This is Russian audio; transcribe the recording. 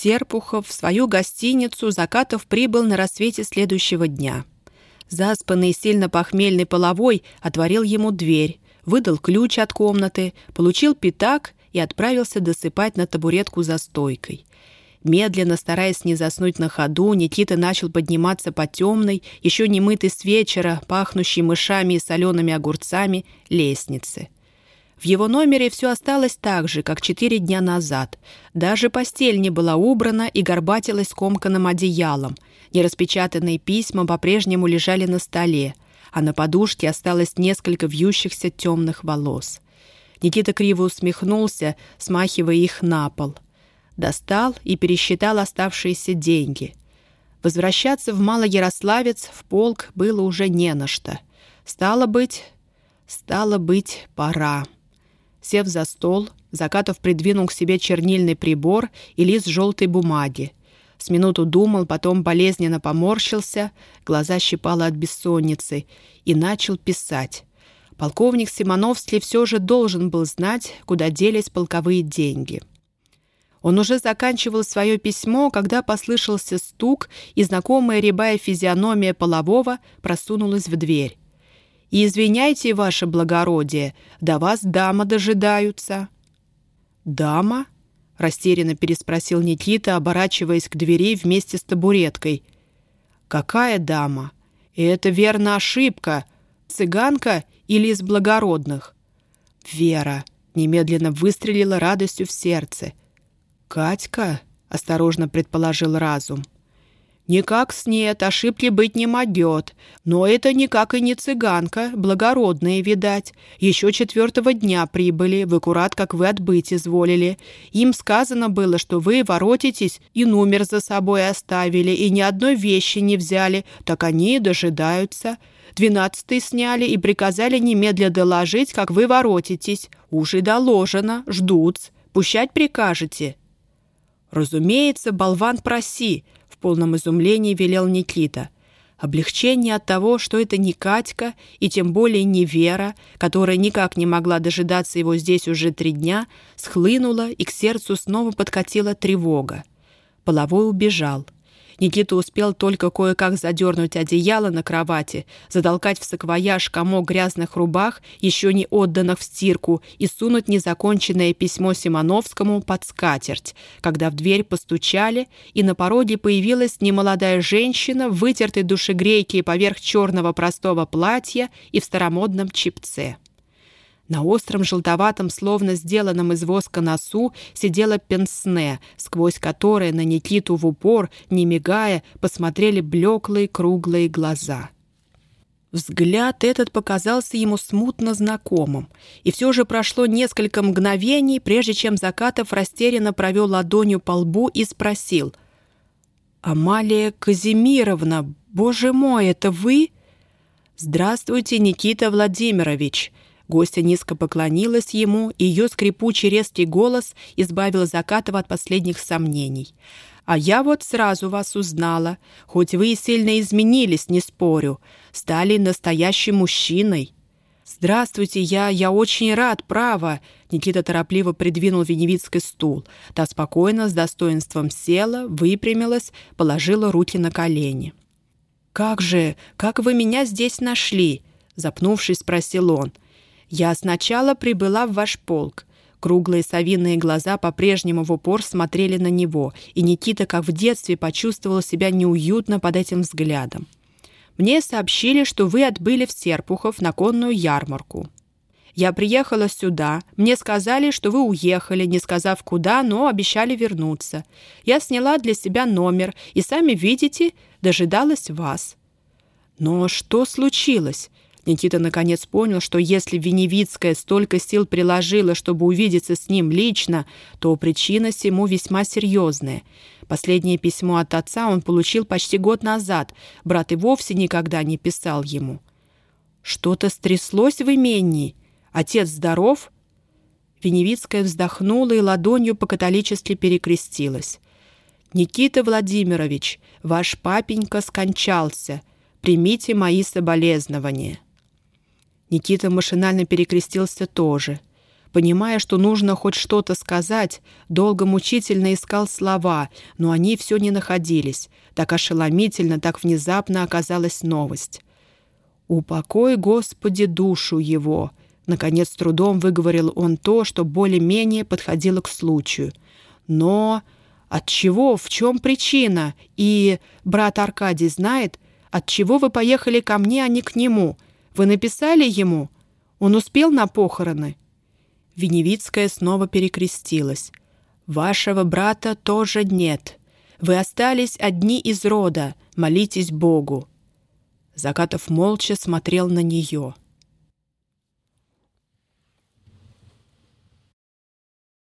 Серпухов в свою гостиницу Закатов прибыл на рассвете следующего дня. Заспанный, сильно похмельный половой отворил ему дверь, выдал ключ от комнаты, получил пятак и отправился досыпать на табуретку за стойкой. Медленно, стараясь не заснуть на ходу, Никита начал подниматься по темной, еще не мытой с вечера, пахнущей мышами и солеными огурцами, лестнице. В его номере все осталось так же, как четыре дня назад. Даже постель не была убрана и горбатилась скомканным одеялом. Нераспечатанные письма по-прежнему лежали на столе, а на подушке осталось несколько вьющихся темных волос. Никита криво усмехнулся, смахивая их на пол. Достал и пересчитал оставшиеся деньги. Возвращаться в Малоярославец в полк было уже не на что. Стало быть, стало быть, пора. Сев за стол, Закатов придвинул к себе чернильный прибор и лист желтой бумаги. С минуту думал, потом болезненно поморщился, глаза щипало от бессонницы, и начал писать. Полковник Симоновский все же должен был знать, куда делись полковые деньги. Он уже заканчивал свое письмо, когда послышался стук, и знакомая рябая физиономия полового просунулась в дверь. И извиняйте, ваше благородие, до вас дама дожидаются». «Дама?» — растерянно переспросил Никита, оборачиваясь к двери вместе с табуреткой. «Какая дама? Это верно ошибка. Цыганка или из благородных?» «Вера!» — немедленно выстрелила радостью в сердце. «Катька?» — осторожно предположил разум. Никак с нет, ошибки быть не могет. Но это никак и не цыганка, благородные, видать. Еще четвертого дня прибыли, в аккурат, как вы отбыть изволили. Им сказано было, что вы воротитесь и номер за собой оставили, и ни одной вещи не взяли, так они и дожидаются. Двенадцатый сняли и приказали немедля доложить, как вы воротитесь. Уж и доложено, ждут. Пущать прикажете?» «Разумеется, болван проси», полном изумлении велел Никита. Облегчение от того, что это не Катька и тем более не Вера, которая никак не могла дожидаться его здесь уже три дня, схлынуло и к сердцу снова подкатила тревога. Половой убежал — Никита успел только кое-как задернуть одеяло на кровати, затолкать в саквояж комок грязных рубах, еще не отданных в стирку, и сунуть незаконченное письмо Симоновскому под скатерть, когда в дверь постучали, и на пороге появилась немолодая женщина в вытертой душегрейке поверх черного простого платья и в старомодном чипце. На остром желтоватом, словно сделанном из воска носу, сидела пенсне, сквозь которое на Никиту в упор, не мигая, посмотрели блеклые круглые глаза. Взгляд этот показался ему смутно знакомым, и все же прошло несколько мгновений, прежде чем Закатов растерянно провел ладонью по лбу и спросил «Амалия Казимировна, боже мой, это вы?» «Здравствуйте, Никита Владимирович!» Гостья низко поклонилась ему, и ее скрипучий резкий голос избавил Закатова от последних сомнений. «А я вот сразу вас узнала. Хоть вы и сильно изменились, не спорю. Стали настоящим мужчиной». «Здравствуйте, я... я очень рад, право!» Никита торопливо придвинул Веневицкий стул. Та спокойно, с достоинством села, выпрямилась, положила руки на колени. «Как же, как вы меня здесь нашли?» Запнувшись, спросил он. «Я сначала прибыла в ваш полк». Круглые совиные глаза по-прежнему в упор смотрели на него, и Никита, как в детстве, почувствовал себя неуютно под этим взглядом. «Мне сообщили, что вы отбыли в Серпухов на конную ярмарку. Я приехала сюда, мне сказали, что вы уехали, не сказав куда, но обещали вернуться. Я сняла для себя номер и, сами видите, дожидалась вас». «Но что случилось?» Никита наконец понял, что если Веневицкая столько сил приложила, чтобы увидеться с ним лично, то причина всему весьма серьезная. Последнее письмо от отца он получил почти год назад. Брат и вовсе никогда не писал ему. «Что-то стряслось в имении? Отец здоров?» Веневицкая вздохнула и ладонью по-католически перекрестилась. «Никита Владимирович, ваш папенька скончался. Примите мои соболезнования». Никита машинально перекрестился тоже. Понимая, что нужно хоть что-то сказать, долго мучительно искал слова, но они все не находились. Так ошеломительно, так внезапно оказалась новость. «Упокой, Господи, душу его!» Наконец, трудом выговорил он то, что более-менее подходило к случаю. «Но от чего? В чем причина? И брат Аркадий знает, от чего вы поехали ко мне, а не к нему? Вы написали ему? Он успел на похороны?» Веневицкая снова перекрестилась. «Вашего брата тоже нет. Вы остались одни из рода. Молитесь Богу». Закатов молча смотрел на нее.